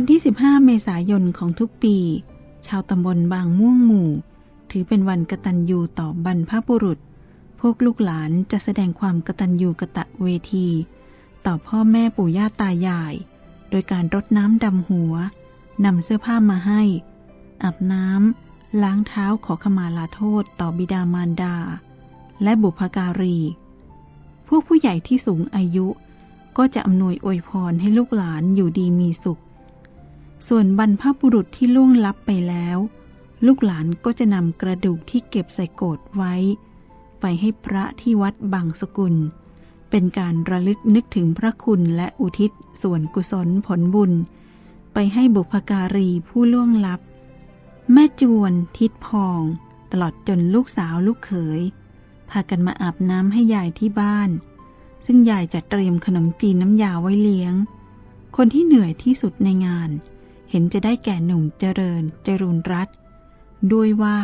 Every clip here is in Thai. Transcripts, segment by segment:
วันที่ 15 เมษายนของทุกปี ชาวตำบลบางม่วงหมู่ ถือเป็นวันกตัญญูต่อบรรพบุรุษ พวกลูกหลานจะแสดงความกตัญญูกะตะเวที ต่อพ่อแม่ปู่ย่าตายาย โดยการรดน้ำดำหัวนำเสื้อผ้ามาให้ อาบน้ำล้างเท้าขอขมาลาโทษต่อบิดามารดา และบุพการี พวกผู้ใหญ่ที่สูงอายุก็จะอำนวยอวยพรให้ลูกหลานอยู่ดีมีสุข ส่วนบรรพบุรุษที่ล่วงลับไปแล้ว ลูกหลานก็จะนำกระดูกที่เก็บใส่โกดไว้ ไปให้พระที่วัดบางสกุล เป็นการระลึกนึกถึงพระคุณและอุทิศส่วนกุศลผลบุญ ไปให้บุพการีผู้ล่วงลับ แม่จวนทิดพอง ตลอดจนลูกสาวลูกเขย พากันมาอาบน้ำให้ยายที่บ้าน ซึ่งยายจะเตรียมขนมจีนน้ำยาไว้เลี้ยง คนที่เหนื่อยที่สุดในงานเเห็นจะได้แก่หนุ่มเจริญเจรุนรัตด้วยว่า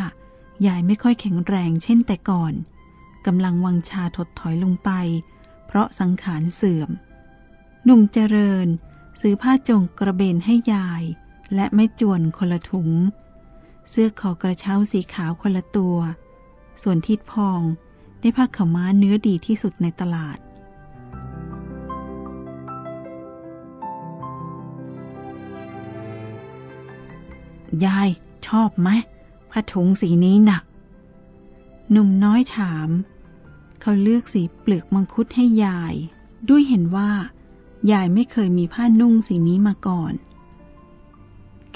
ยายไม่ค่อยแข็งแรงเช่นแต่ก่อนกำลังวังชาถดถอยลงไป เพราะสังขารเสื่อม หนุ่มเจริญ ซื้อผ้าจงกระเบนให้ยาย และแม่จวนคนละถุง เสื้อคอกระเช้าสีขาวคนละตัว ส่วนทิดพองได้ผ้าขม้าเนื้อดีที่สุดในตลาด ยายชอบไหมผ้าถุงสีนี้นะ่ะหนุ่มน้อยถาม เขาเลือกสีเปลือกมังคุดให้ยาย ด้วยเห็นว่า ยายไม่เคยมีผ้านุ่งสีนี้มาก่อน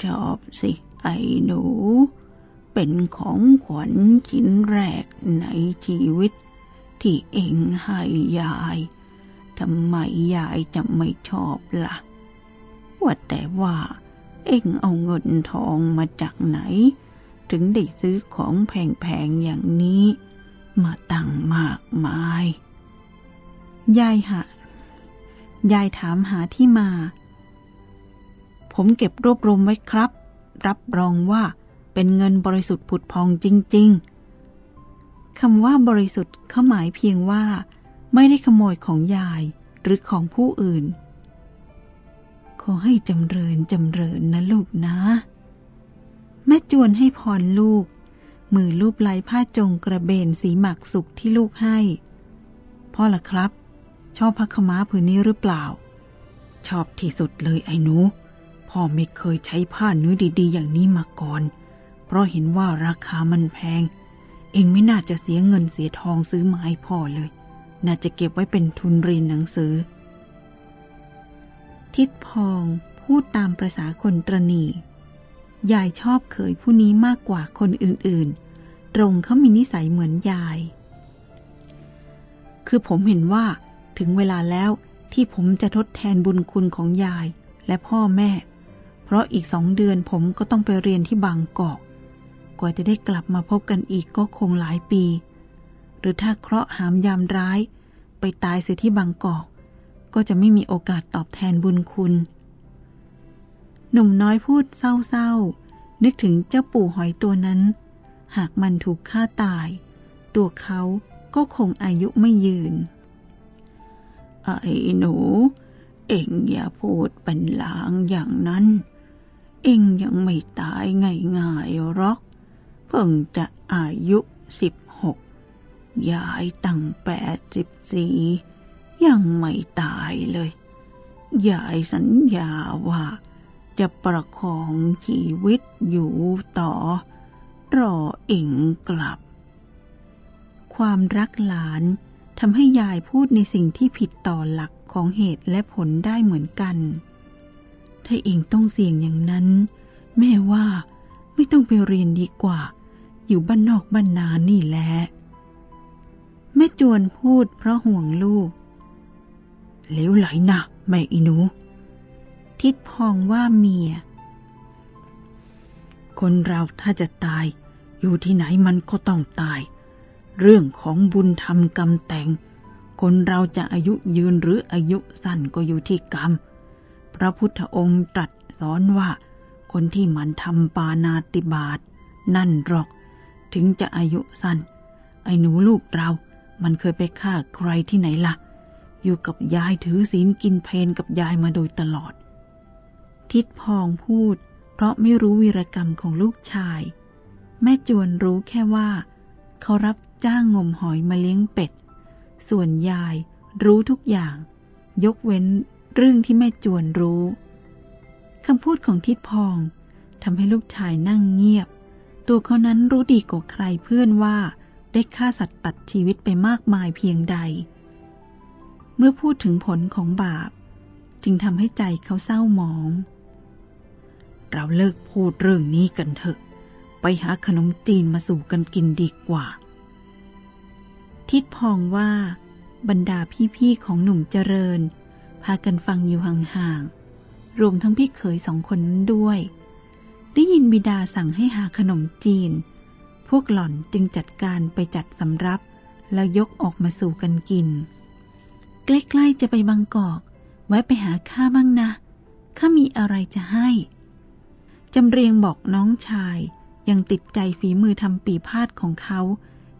ชอบสิไอ้หนู เป็นของขวัญชิ้นแรกในชีวิต ที่เองให้ยายทำไมยายจะไม่ชอบละ่ะ ว่าแต่ว่า เอ็งเอาเงินทองมาจากไหน ถึงได้ซื้อของแพงๆอย่างนี้ มาตั้งมากมาย ยายหะ ยายถามหาที่มา ผมเก็บรวบรวมไว้ครับ รับรองว่าเป็นเงินบริสุทธิ์ผุดพองจริง ๆ คำว่าบริสุทธิ์เขาหมายเพียงว่า ไม่ได้ขโมยของยายหรือของผู้อื่น ขอให้จำเริญจำเริญนะลูกนะ แม่จวนให้พรลูก มือลูบไล้ผ้าจงกระเบนสีหมักสุกที่ลูกให้ พ่อล่ะครับ ชอบพักขม้าผืนนี้หรือเปล่า ชอบที่สุดเลยไอ้หนูพ่อไม่เคยใช้ผ้าเนื้อดีๆ อย่างนี้มาก่อน เพราะเห็นว่าราคามันแพง เองไม่น่าจะเสียเงินเสียทองซื้อมาให้พ่อเลย น่าจะเก็บไว้เป็นทุนเรียนหนังสือ ทิดพองพูดตามประษาคนตรณียายชอบเขยผู้นี้มากกว่าคนอื่นๆ ตรงเขามีนิสัยเหมือนยาย คือผมเห็นว่าถึงเวลาแล้วที่ผมจะทดแทนบุญคุณของยายและพ่อแม่ เพราะอีกสองเดือนผมก็ต้องไปเรียนที่บางกอก กว่าจะได้กลับมาพบกันอีกก็คงหลายปี หรือถ้าเคราะห์หามยามร้าย ไปตายเสียที่บางกอก ก็จะไม่มีโอกาสตอบแทนบุญคุณ หนุ่มน้อยพูดเศร้าๆ นึกถึงเจ้าปู่หอยตัวนั้น หากมันถูกฆ่าตาย ตัวเขาก็คงอายุไม่ยืน ไอ้หนู เอ็งอย่าพูดเป็นหลางอย่างนั้น เอ็งยังไม่ตายง่ายๆหรอก เพิ่งจะอายุสิบหกยายตั้งแปดสิบสี่ ยังไม่ตายเลยยายสัญญาว่าจะประคองชีวิตอยู่ต่อ รอเอ็งกลับ ความรักหลานทำให้ยายพูดในสิ่งที่ผิดต่อหลักของเหตุและผลได้เหมือนกัน ถ้าเองต้องเสี่ยงอย่างนั้น แม่ว่าไม่ต้องไปเรียนดีกว่า อยู่บ้านนอกบ้านนานี่แหละ แม่จวนพูดเพราะห่วงลูก เลวไหลนะแม่อีหนู ทิดพองว่าเมีย คนเราถ้าจะตาย อยู่ที่ไหนมันก็ต้องตาย เรื่องของบุญทำกรรมแต่ง คนเราจะอายุยืนหรืออายุสั้นก็อยู่ที่กรรม พระพุทธองค์ตรัสสอนว่า คนที่มันทำปานาติบาตนั่นหรอก ถึงจะอายุสั้น ไอ้หนูลูกเรา มันเคยไปฆ่าใครที่ไหนละ่ะ อยู่กับยายถือศีลกินเพนกับยายมาโดยตลอด ทิดพองพูด เพราะไม่รู้วีรกรรมของลูกชาย แม่จวนรู้แค่ว่า เขารับจ้างงมหอยมาเลี้ยงเป็ด ส่วนยายรู้ทุกอย่าง ยกเว้นเรื่องที่แม่จวนรู้คำพูดของทิดพองทำให้ลูกชายนั่งเงียบ ตัวเขานั้นรู้ดีกว่าใครเพื่อนว่าได้ฆ่าสัตว์ตัดชีวิตไปมากมายเพียงใด เมื่อพูดถึงผลของบาป จึงทำให้ใจเขาเศร้าหมอง เราเลิกพูดเรื่องนี้กันเถอะ ไปหาขนมจีนมาสู่กันกินดีกว่า ทิดพองว่าบรรดาพี่ๆของหนุ่มเจริญ พากันฟังอยู่ห่างๆ รวมทั้งพี่เขยสองคนนั้นด้วย ได้ยินบิดาสั่งให้หาขนมจีน พวกหล่อนจึงจัดการไปจัดสำรับแล้วยกออกมาสู่กันกิน ใกล้ๆจะไปบางกอกไว้ไปหาข้าบ้างนะข้ามีอะไรจะให้จำเรียงบอกน้องชายยังติดใจฝีมือทำปีพาดของเขา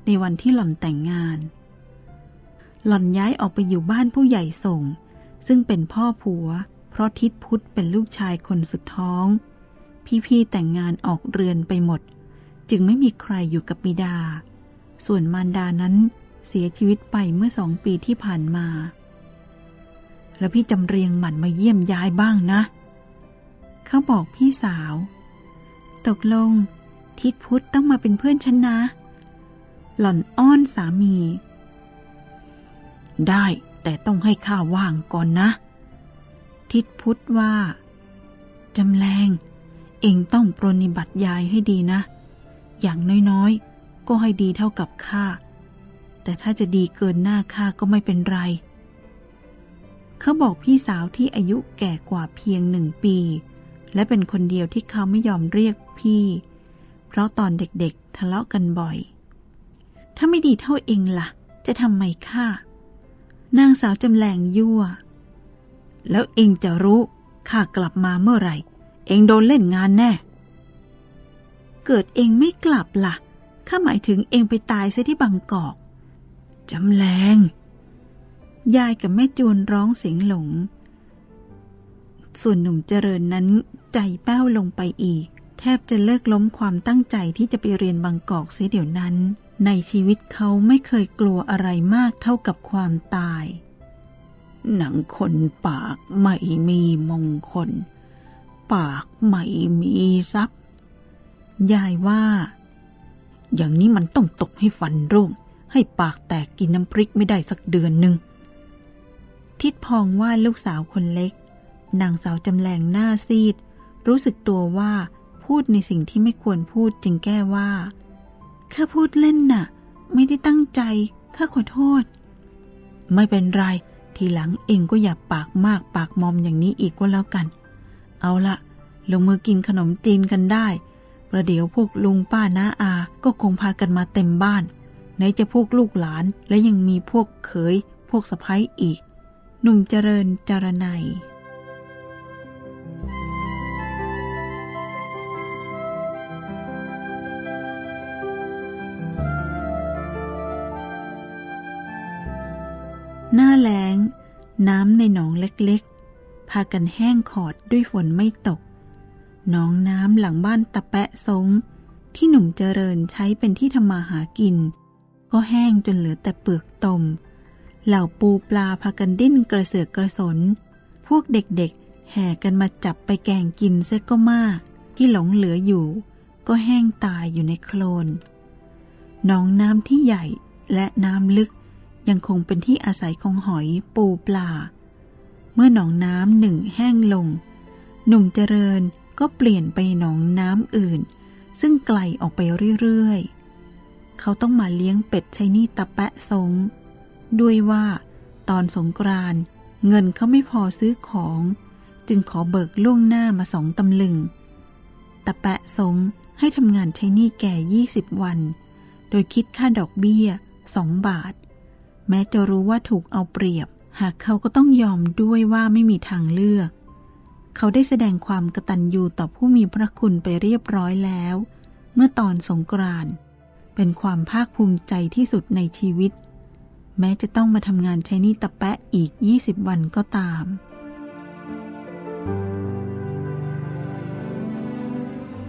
ในวันที่หล่อนแต่งงาน หล่อนย้ายออกไปอยู่บ้านผู้ใหญ่ส่ง ซึ่งเป็นพ่อผัว เพราะทิดพุทธเป็นลูกชายคนสุดท้อง พี่ๆแต่งงานออกเรือนไปหมด จึงไม่มีใครอยู่กับบิดา ส่วนมารดานั้นเสียชีวิตไปเมื่อสองปีที่ผ่านมา แล้วพี่จำเรียงหมั่นมาเยี่ยมยายบ้างนะ เขาบอกพี่สาว ตกลง ทิดพุทธต้องมาเป็นเพื่อนฉันนะ หล่อนอ้อนสามี ได้แต่ต้องให้ข้าว่างก่อนนะ ทิดพุทธว่า จำแรงเองต้องปรนิบัติยายให้ดีนะ อย่างน้อยๆ ก็ให้ดีเท่ากับข้า แต่ถ้าจะดีเกินหน้าข้าก็ไม่เป็นไร เขาบอกพี่สาวที่อายุแก่กว่าเพียงหนึ่งปี และเป็นคนเดียวที่เขาไม่ยอมเรียกพี่ เพราะตอนเด็กๆทะเลาะกันบ่อย ถ้าไม่ดีเท่าเองละ่ะ จะทำไมข้านางสาวจำแรงยั่ว แล้วเองจะรู้ข้ากลับมาเมื่อไหร่ เองโดนเล่นงานแน่ เกิดเองไม่กลับละ่ะข้าหมายถึงเองไปตายซะที่บางกอกจำแรง ยายกับแม่จูนร้องเสียงหลง ส่วนหนุ่มเจริญนั้นใจแป้วลงไปอีก แทบจะเลิกล้มความตั้งใจที่จะไปเรียนบางกอกเสียเดี๋ยวนั้น ในชีวิตเขาไม่เคยกลัวอะไรมากเท่ากับความตาย หนังคนปากไม่มีมงคล ปากไม่มีทรัพย์ ยายว่า อย่างนี้มันต้องตกให้ฟันร่วงให้ปากแตกกินน้ำพริกไม่ได้สักเดือนหนึ่ง ทิดพองว่าลูกสาวคนเล็ก นางสาวจำแรงหน้าซีด รู้สึกตัวว่าพูดในสิ่งที่ไม่ควรพูดจึงแก้ว่าข้าพูดเล่นน่ะ ไม่ได้ตั้งใจข้าขอโทษ ไม่เป็นไร ทีหลังเองก็อย่าปากมากปากมอมอย่างนี้อีกก็แล้วกัน เอาละลงมือกินขนมจีนกันได้ ประเดี๋ยวพวกลุงป้าน้าอา ก็คงพากันมาเต็มบ้าน ไหนจะพวกลูกหลานและยังมีพวกเขย พวกสะพ้ยอีก หนุ่มเจริญจารนัยหน้าแล้ง น้ำในหนองเล็กๆ พากันแห้งขอดด้วยฝนไม่ตก หนองน้ำหลังบ้านตะแปะซงที่หนุ่มเจริญใช้เป็นที่ทำมาหากิน ก็แห้งจนเหลือแต่เปลือกตม เหล่าปูปลาพากันดิ้นกระเสือกกระสน พวกเด็กๆ แห่กันมาจับไปแกงกินเสียก็มาก ที่หลงเหลืออยู่ ก็แห้งตายอยู่ในโคลนหนองน้ำที่ใหญ่และน้ำลึกยังคงเป็นที่อาศัยของหอยปูปลา เมื่อหนองน้ำหนึ่งแห้งลง หนุ่มเจริญก็เปลี่ยนไปหนองน้ำอื่น ซึ่งไกลออกไปเรื่อยๆ เขาต้องมาเลี้ยงเป็ดใช้นี่ตะแปะสง ด้วยว่าตอนสงกรานเงินเขาไม่พอซื้อของ จึงขอเบิกล่วงหน้ามาสองตำลึงตะแปะสงให้ทำงานใช้นี่แก่ยี่สิบวัน โดยคิดค่าดอกเบี้ยสองบาท แม้จะรู้ว่าถูกเอาเปรียบ หากเขาก็ต้องยอมด้วยว่าไม่มีทางเลือก เขาได้แสดงความกตัญญูต่อผู้มีพระคุณไปเรียบร้อยแล้ว เมื่อตอนสงกรานเป็นความภาคภูมิใจที่สุดในชีวิต แม้จะต้องมาทำงานใช้นี่ตะแปะอีก 20 วันก็ตาม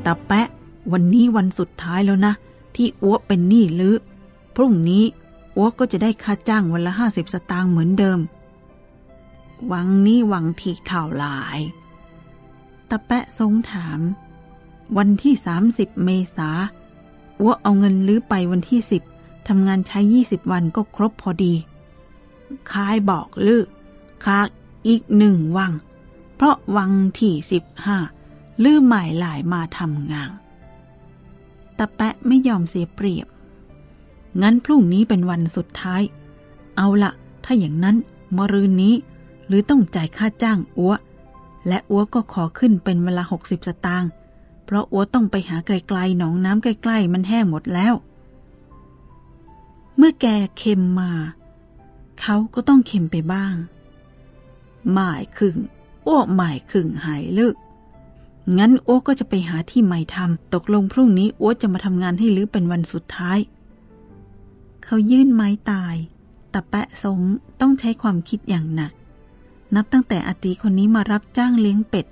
ตาแปะ วันนี้วันสุดท้ายแล้วนะ ที่อ้วเป็นหนี้ลือพรุ่งนี้อ้วก็จะได้ค่าจ้างวันละห้าสิบสตางค์เหมือนเดิม หวังนี้หวังที่เท่าหลายตาแปะทรงถาม วันที่สามสิบเมษาอ้วเอาเงินลื้อไปวันที่สิบ ทำงานใช้ยี่สิบวันก็ครบพอดีคายบอกลือคาอีกหนึ่งวัง เพราะวังที่สิบห้าลื้อหมายหลายมาทำงานตะแปะไม่ยอมเสียเปรียบ งั้นพรุ่งนี้เป็นวันสุดท้าย เอาละถ้าอย่างนั้นมรืนนี้ หรือต้องจ่ายค่าจ้างอัวและอัวก็ขอขึ้นเป็นเวลาหกสิบสตางค์เพราะอัวต้องไปหาไกลๆหนองน้ำใกล้ ๆ มันแห้งหมดแล้ว เมื่อแกเค็มมา เขาก็ต้องเค็มไปบ้างหมายขึงอ้วหมายขึงหายลิกงั้นอ้วก็จะไปหาที่ใหม่ทำตกลงพรุ่งนี้อ้วจะมาทำงานให้ลือเป็นวันสุดท้าย เขายื่นไม้ตายแต่แปะสงต้องใช้ความคิดอย่างหนัก นับตั้งแต่อาตีคนนี้มารับจ้างเลี้ยงเป็ด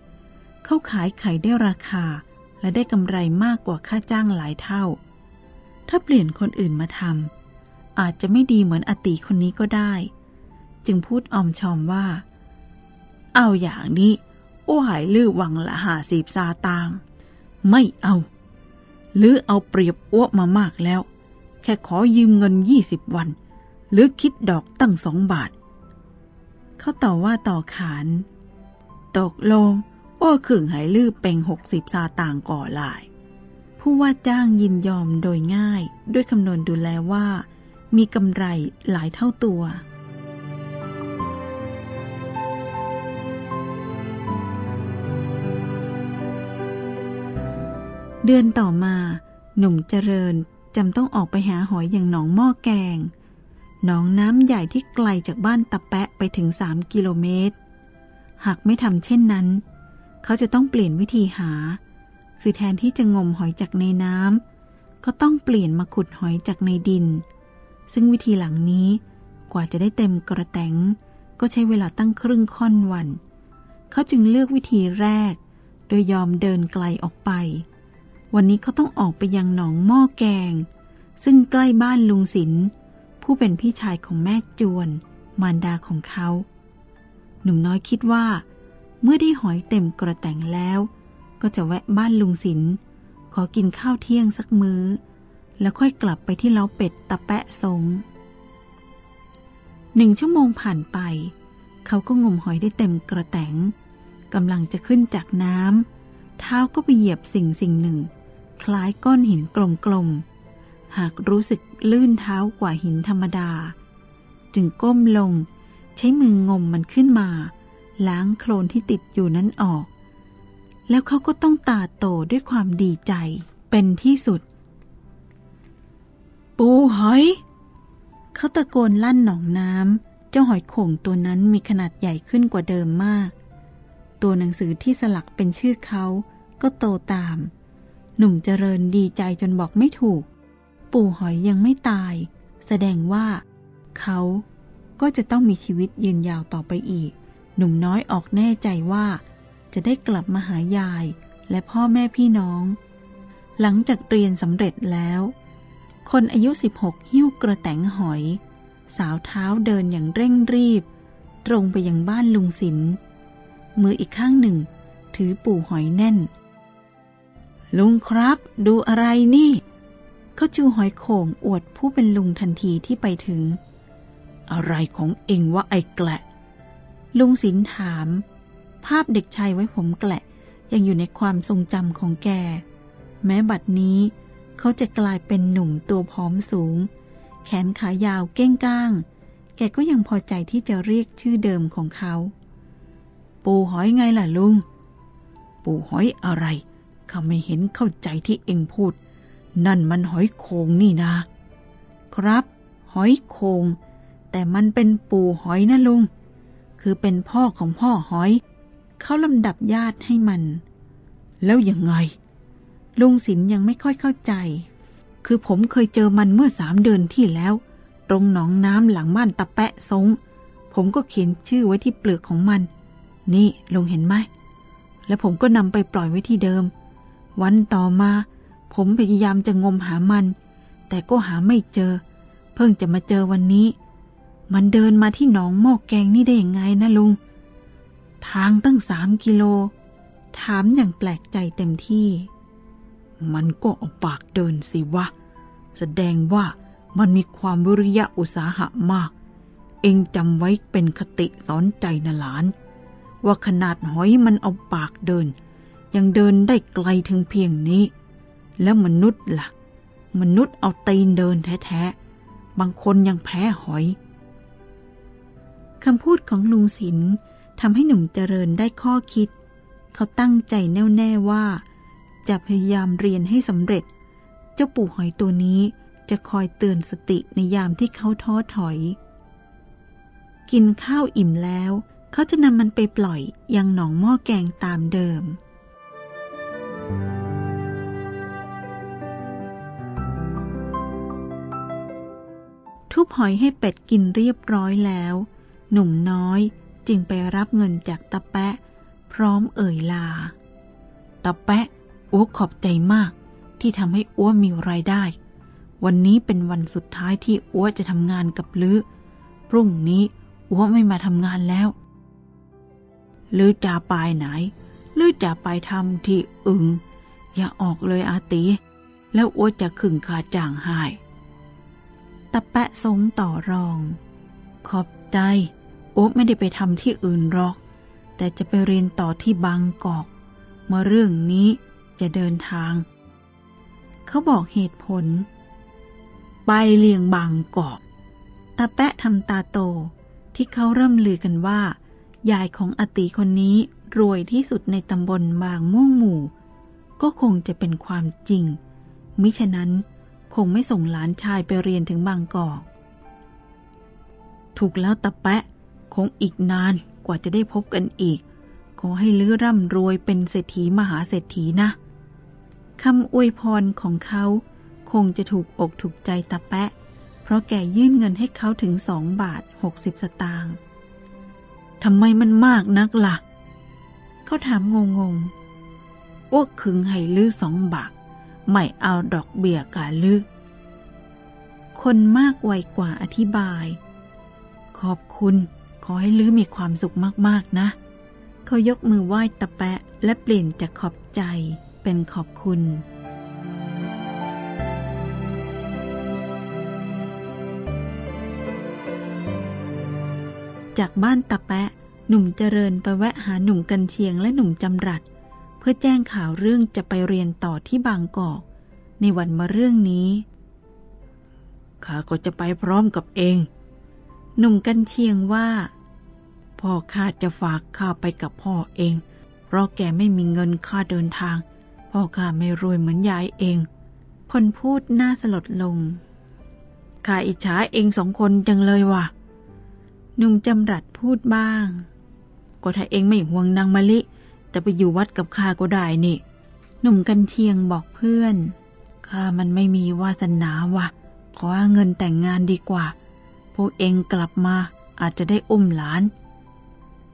เขาขายไข่ได้ราคา และได้กำไรมากกว่าค่าจ้างหลายเท่า ถ้าเปลี่ยนคนอื่นมาทำ อาจจะไม่ดีเหมือนอตีคนนี้ก็ได้ จึงพูดออมชอมว่า เอาอย่างนี้อ้หายลือวังละหาสีบซาตาง ไม่เอาหรือเอาเปรียบอ้วมามากแล้ว แค่ขอยืมเงินยี่สิบวัน หรือคิดดอกตั้งสองบาท เขาต่อว่าต่อขาน ตกลงอ้วขึงหายลือเป็นหกสิบซาตางก่อลาย ผู้ว่าจ้างยินยอมโดยง่ายด้วยคำนวณดูแลว่า มีกำไรหลายเท่าตัว เดือนต่อมา หนุ่มเจริญจำต้องออกไปหาหอยอย่างหนองหม้อแกง หนองน้ำใหญ่ที่ไกลจากบ้านตะแปะไปถึงสามกิโลเมตร หากไม่ทำเช่นนั้น เขาจะต้องเปลี่ยนวิธีหา คือแทนที่จะงมหอยจากในน้ำก็ต้องเปลี่ยนมาขุดหอยจากในดิน ซึ่งวิธีหลังนี้กว่าจะได้เต็มกระแตงก็ใช้เวลาตั้งครึ่งค่อนวัน เขาจึงเลือกวิธีแรก โดยยอมเดินไกลออกไป วันนี้เขาต้องออกไปยังหนองหม้อแกง ซึ่งใกล้บ้านลุงศิลผู้เป็นพี่ชายของแม่จวน มารดาของเขา หนุ่มน้อยคิดว่า เมื่อได้หอยเต็มกระแตงแล้ว ก็จะแวะบ้านลุงศิลขอกินข้าวเที่ยงสักมือ้อ แล้วค่อยกลับไปที่เล้าเป็ดตะแปะสงหนึ่งชั่วโมงผ่านไป เขาก็งมหอยได้เต็มกระแตงกำลังจะขึ้นจากน้ำเท้าก็ไปเหยียบสิ่งสิ่งหนึ่ง คล้ายก้อนหินกลมๆ หากรู้สึกลื่นเท้ากว่าหินธรรมดา จึงก้มลง ใช้มืองมมันขึ้นมา ล้างโคลนที่ติดอยู่นั้นออก แล้วเขาก็ต้องตาโตด้วยความดีใจ เป็นที่สุด ปูหอย เขาตะโกนลั่นหนองน้ำ เจ้าหอยโข่งตัวนั้นมีขนาดใหญ่ขึ้นกว่าเดิมมาก ตัวหนังสือที่สลักเป็นชื่อเขาก็โตตาม หนุ่มเจริญดีใจจนบอกไม่ถูก ปู่หอยยังไม่ตาย แสดงว่า เขาก็จะต้องมีชีวิตยืนยาวต่อไปอีก หนุ่มน้อยออกแน่ใจว่า จะได้กลับมาหายายและพ่อแม่พี่น้อง หลังจากเรียนสำเร็จแล้ว คนอายุ 16 หิ้วกระแตงหอย สาวเท้าเดินอย่างเร่งรีบ ตรงไปยังบ้านลุงศิลมืออีกข้างหนึ่ง ถือปู่หอยแน่น ลุงครับ ดูอะไรนี่ เขาจูหอยโข่งอวดผู้เป็นลุงทันทีที่ไปถึง อะไรของเองวะไอ้แกละ ลุงสินถาม ภาพเด็กชายไว้ผมแกละยังอยู่ในความทรงจำของแก แม้บัดนี้ เขาจะกลายเป็นหนุ่มตัวพร้อมสูง แขนขายาวเก้งก้าง แกก็ยังพอใจที่จะเรียกชื่อเดิมของเขา ปูหอยไงล่ะลุง ปูหอยอะไรข้าไม่เห็นเข้าใจที่เองพูด นั่นมันหอยโขงนี่นะ ครับ หอยโขงแต่มันเป็นปูหอยนะลุง คือเป็นพ่อของพ่อหอย เขาลำดับญาติให้มัน แล้วยังไง ลุงศิลยังไม่ค่อยเข้าใจ คือผมเคยเจอมันเมื่อสามเดือนที่แล้ว ตรงหนองน้ำหลังบ้านตะแปะซงผมก็เขียนชื่อไว้ที่เปลือกของมัน นี่ลุงเห็นไหม แล้วผมก็นำไปปล่อยไว้ที่เดิม วันต่อมา ผมพยายามจะงมหามัน แต่ก็หาไม่เจอ เพิ่งจะมาเจอวันนี้ มันเดินมาที่หนองหม้อแกงนี่ได้ยังไงนะลุง ทางตั้งสามกิโล ถามอย่างแปลกใจเต็มที่ มันก็เอาปากเดินสิวะ แสดงว่ามันมีความวิริยะอุตสาหะมาก เองจำไว้เป็นคติสอนใจนะหลาน ว่าขนาดหอยมันเอาปากเดิน ยังเดินได้ไกลถึงเพียงนี้ แล้วมนุษย์ละ่ะ มนุษย์เอาตีนเดินแท้ๆ บางคนยังแพ้หอยคำพูดของลุงศิลทำให้หนุ่มเจริญได้ข้อคิด เขาตั้งใจแน่วแน่ว่า จะพยายามเรียนให้สำเร็จ เจ้าปู่หอยตัวนี้จะคอยเตือนสติในยามที่เขาท้อถอย กินข้าวอิ่มแล้ว เขาจะนำมันไปปล่อยยังหนองหม้อแกงตามเดิม ทุบหอยให้เป็ดกินเรียบร้อยแล้ว หนุ่มน้อยจึงไปรับเงินจากตะแปะ พร้อมเอ่ยลา ตะแปะ อ้วขอบใจมาก ที่ทำให้อ้วมีรายได้ วันนี้เป็นวันสุดท้ายที่อ้วจะทำงานกับลือพรุ่งนี้อ้วไม่มาทำงานแล้วลือจะไปไหนลือจะไปทำที่อึง อย่าออกเลยอาตี แล้วอ้วจะขึงขาจ่างหายตะแปะสงต่อรอง ขอบใจอ้วไม่ได้ไปทำที่อื่นหรอก แต่จะไปเรียนต่อที่บางกอก มาเรื่องนี้ จะเดินทาง เขาบอกเหตุผล ไปเลียงบางกอกตาแปะทำตาโตที่เขาเริ่มลือกันว่า ยายของอติคนนี้รวยที่สุดในตำบลบางม่วงหมู่ ก็คงจะเป็นความจริง มิฉะนั้นคงไม่ส่งหลานชายไปเรียนถึงบางกอก ถูกแล้วตาแปะ คงอีกนานกว่าจะได้พบกันอีก ขอให้ลื้อร่ำรวยเป็นเศรษฐีมหาเศรษฐีนะ คำอวยพรของเขาคงจะถูกอกถูกใจตาแปะ เพราะแกยื่นเงินให้เขาถึงสองบาทหกสิบสตางค์ทำไมมันมากนักละ่ะ เขาถามงงงอ้วกขึงให้ลือสองบาท ไม่เอาดอกเบี้ยกาลือ คนมากไวกว่าอธิบาย ขอบคุณ ขอให้ลือมีความสุขมากๆนะ เขายกมือไหว้ตะแปะและเปลี่ยนจากขอบใจ เป็นขอบคุณ จากบ้านตะแปะ หนุ่มเจริญไปแวะหาหนุ่มกันเชียงและหนุ่มจำรัด เพื่อแจ้งข่าวเรื่องจะไปเรียนต่อที่บางกอก ในวันมาเรื่องนี้ข้าก็จะไปพร้อมกับเอง หนุ่มกันเชียงว่า พ่อข้าจะฝากข้าไปกับพ่อเอง เพราะแกไม่มีเงินค่าเดินทาง พ่อข้าไม่รวยเหมือนยายเอง คนพูดน่าสลดลง ข้าอิจฉาเองสองคนจังเลยว่ะ หนุ่มจำรัดพูดบ้าง ก็ถ้าเองไม่ห่วงนางมะลิ จะไปอยู่วัดกับข้าก็ได้นี่ หนุ่มกันเชียงบอกเพื่อน ข้ามันไม่มีวาสนาว่ะ ขอเงินแต่งงานดีกว่า พวกเองกลับมาอาจจะได้อุ้มหลาน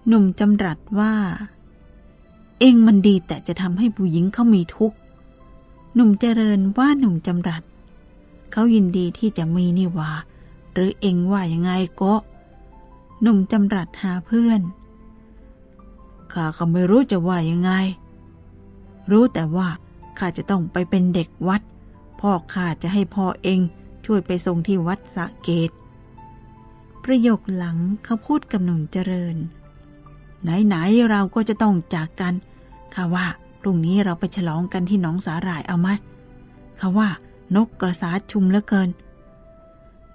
หนุ่มจำรัดว่า เองมันดีแต่จะทำให้ผู้หญิงเขามีทุกข์ หนุ่มเจริญว่าหนุ่มจำรัด เขายินดีที่จะมีนี่ว่า หรือเองว่ายังไงก็หนุ่มจำรัดหาเพื่อน ข้าก็ไม่รู้จะว่ายังไง รู้แต่ว่าข้าจะต้องไปเป็นเด็กวัด พ่อข้าจะให้พ่อเองช่วยไปส่งที่วัดสะเกต ประโยคหลังเขาพูดกับหนุ่มเจริญ ไหนๆเราก็จะต้องจากกันข้าว่าพรุ่งนี้เราไปฉลองกันที่หนองสาหร่ายเอาไหมข้าว่านกกระสาชุมเหลือเกิน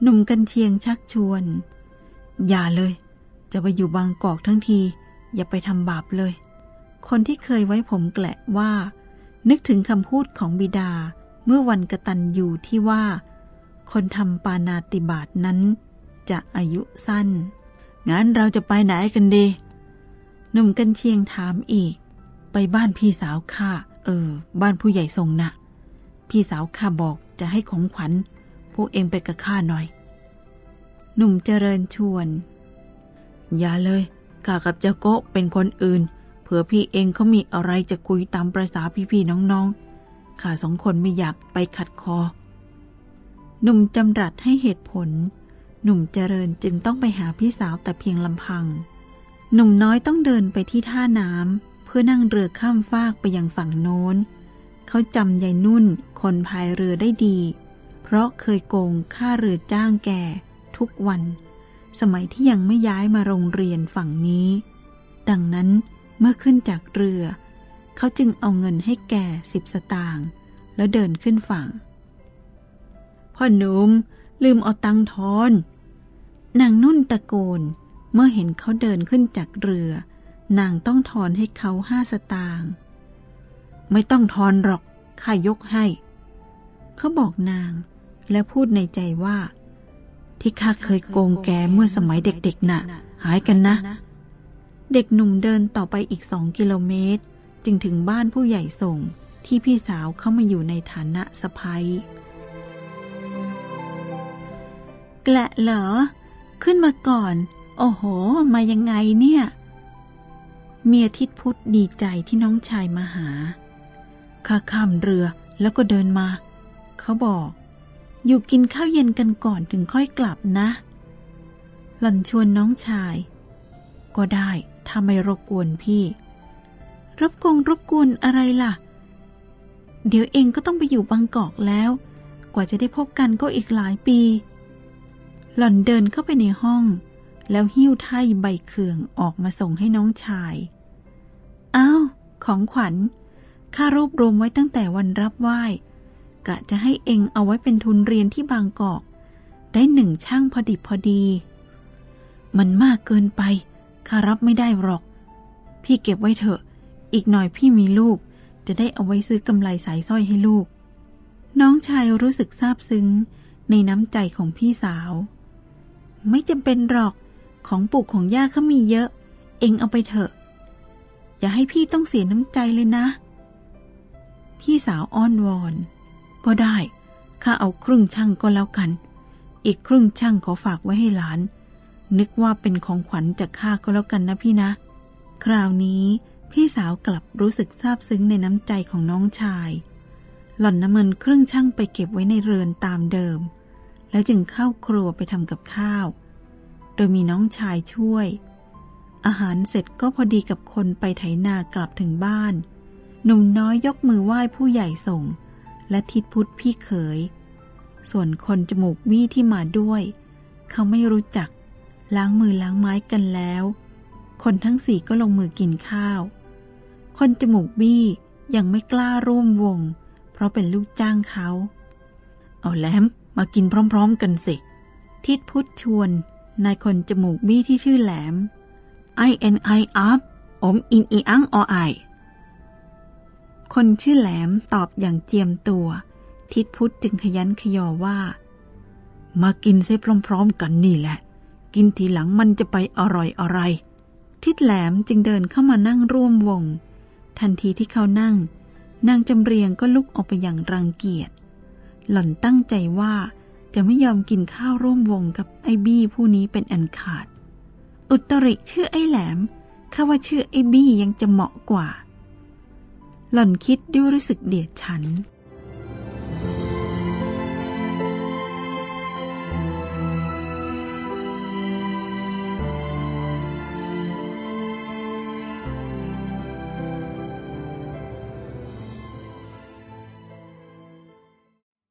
หนุ่มกันเชียงชักชวน อย่าเลย จะไปอยู่บางกอกทั้งที อย่าไปทำบาปเลย คนที่เคยไว้ผมแกละว่า นึกถึงคำพูดของบิดาเมื่อวันกระตันอยู่ที่ว่า คนทำปานาติบาตนั้นจะอายุสั้น งั้นเราจะไปไหนกันดี หนุ่มกันเชียงถามอีก ไปบ้านพี่สาวข้าเออ บ้านผู้ใหญ่ทรงนะพี่สาวข้าบอกจะให้ของขวัญ พวกเองไปกับข้าหน่อย หนุ่มเจริญชวน อย่าเลยข้ากับเจ้าโกเป็นคนอื่น เผื่อพี่เองเขามีอะไรจะคุยตามประษาพี่ๆน้องๆข้าสองคนไม่อยากไปขัดคอ หนุ่มจำรัดให้เหตุผล หนุ่มเจริญจึงต้องไปหาพี่สาวแต่เพียงลำพัง หนุ่มน้อยต้องเดินไปที่ท่าน้ำเพื่อนั่งเรือข้ามฟากไปยังฝั่งโน้น เขาจำยายนุ่นคนพายเรือได้ดี เพราะเคยโกงค่าเรือจ้างแก่ทุกวัน สมัยที่ยังไม่ย้ายมาโรงเรียนฝั่งนี้ ดังนั้นเมื่อขึ้นจากเรือ เขาจึงเอาเงินให้แก่สิบสตางค์แล้วเดินขึ้นฝั่ง พ่อหนุ่มลืมเอาตังค์ทอน นางนุ่นตะโกน เมื่อเห็นเขาเดินขึ้นจากเรือ นางต้องทอนให้เขาห้าสตางค์ไม่ต้องทอนหรอกข้ายกให้ เขาบอกนางและพูดในใจว่า ที่ข้าเคยโกงแกเมื่อสมัยเด็กๆน่ะ หายกันนะ เด็กหนุ่มเดินต่อไปอีกสองกิโลเมตร จึงถึงบ้านผู้ใหญ่ส่งที่พี่สาวเข้ามาอยู่ในฐานะสะพ้ยแกละเหรอ ขึ้นมาก่อน โอ้โห มายังไงเนี่ย เมียทิดพุทธดีใจที่น้องชายมาหาข้าข้ามเรือแล้วก็เดินมา เขาบอก อยู่กินข้าวเย็นกันก่อนถึงค่อยกลับนะ หล่อนชวนน้องชาย ก็ได้ถ้าไม่รบกวนพี่ รบกงรบกวนอะไรล่ะ เดี๋ยวเองก็ต้องไปอยู่บางกอกแล้ว กว่าจะได้พบกันก็อีกหลายปี หล่อนเดินเข้าไปในห้อง แล้วหิ้วไถ่ใบเคืองออกมาส่งให้น้องชายอ้าวของขวัญข้ารวบรวมไว้ตั้งแต่วันรับไหว้กะจะให้เองเอาไว้เป็นทุนเรียนที่บางกอก ได้หนึ่งช่างพอดิบพอดี มันมากเกินไปข้ารับไม่ได้หรอก พี่เก็บไว้เถอะ อีกหน่อยพี่มีลูก จะได้เอาไว้ซื้อกำไรสายสร้อยให้ลูก น้องชายรู้สึกซาบซึ้งในน้ำใจของพี่สาว ไม่จำเป็นหรอก ของปู่ของย่าเขามีเยอะ เองเอาไปเถอะ อย่าให้พี่ต้องเสียน้ำใจเลยนะ พี่สาวอ้อนวอน ก็ได้ ข้าเอาครึ่งช่างก็แล้วกัน อีกครึ่งช่างขอฝากไว้ให้หลาน นึกว่าเป็นของขวัญจากข้าก็แล้วกันนะพี่นะ คราวนี้พี่สาวกลับรู้สึกซาบซึ้งในน้ำใจของน้องชาย หล่อนน้ำเงินครึ่งช่างไปเก็บไว้ในเรือนตามเดิม แล้วจึงเข้าครัวไปทำกับข้าว ดยมีน้องชายช่วย อาหารเสร็จก็พอดีกับคนไปไถนากลับถึงบ้าน หนุ่มน้อยยกมือไหว้ผู้ใหญ่ส่ง และทิดพุทธพี่เขย ส่วนคนจมูกวี่ที่มาด้วย เขาไม่รู้จัก ล้างมือล้างไม้กันแล้ว คนทั้งสี่ก็ลงมือกินข้าว คนจมูกบี้ยังไม่กล้าร่วมวง เพราะเป็นลูกจ้างเขา เอาแล้มมากินพร้อม ๆ กันสิ ทิดพุทธชวน นายคนจมูกบี้ที่ชื่อแหลม I N I up อมอินอีอังอไอคนชื่อแหลมตอบอย่างเจียมตัว ทิดพุทธจึงขยันขยอว่า มากินเสียพร้อมๆกันนี่แหละ กินทีหลังมันจะไปอร่อยอะไร ทิดแหลมจึงเดินเข้ามานั่งร่วมวง ทันทีที่เขานั่ง นางจำเรียงก็ลุกออกไปอย่างรังเกียจ หล่อนตั้งใจว่า จะไม่ยอมกินข้าวร่วมวงกับไอ้บี้ผู้นี้เป็นอันขาด อุตริชื่อไอ้แหลมข้าว่าชื่อไอ้บี้ยังจะเหมาะกว่า หล่อนคิดด้วยรู้สึกเดียดฉัน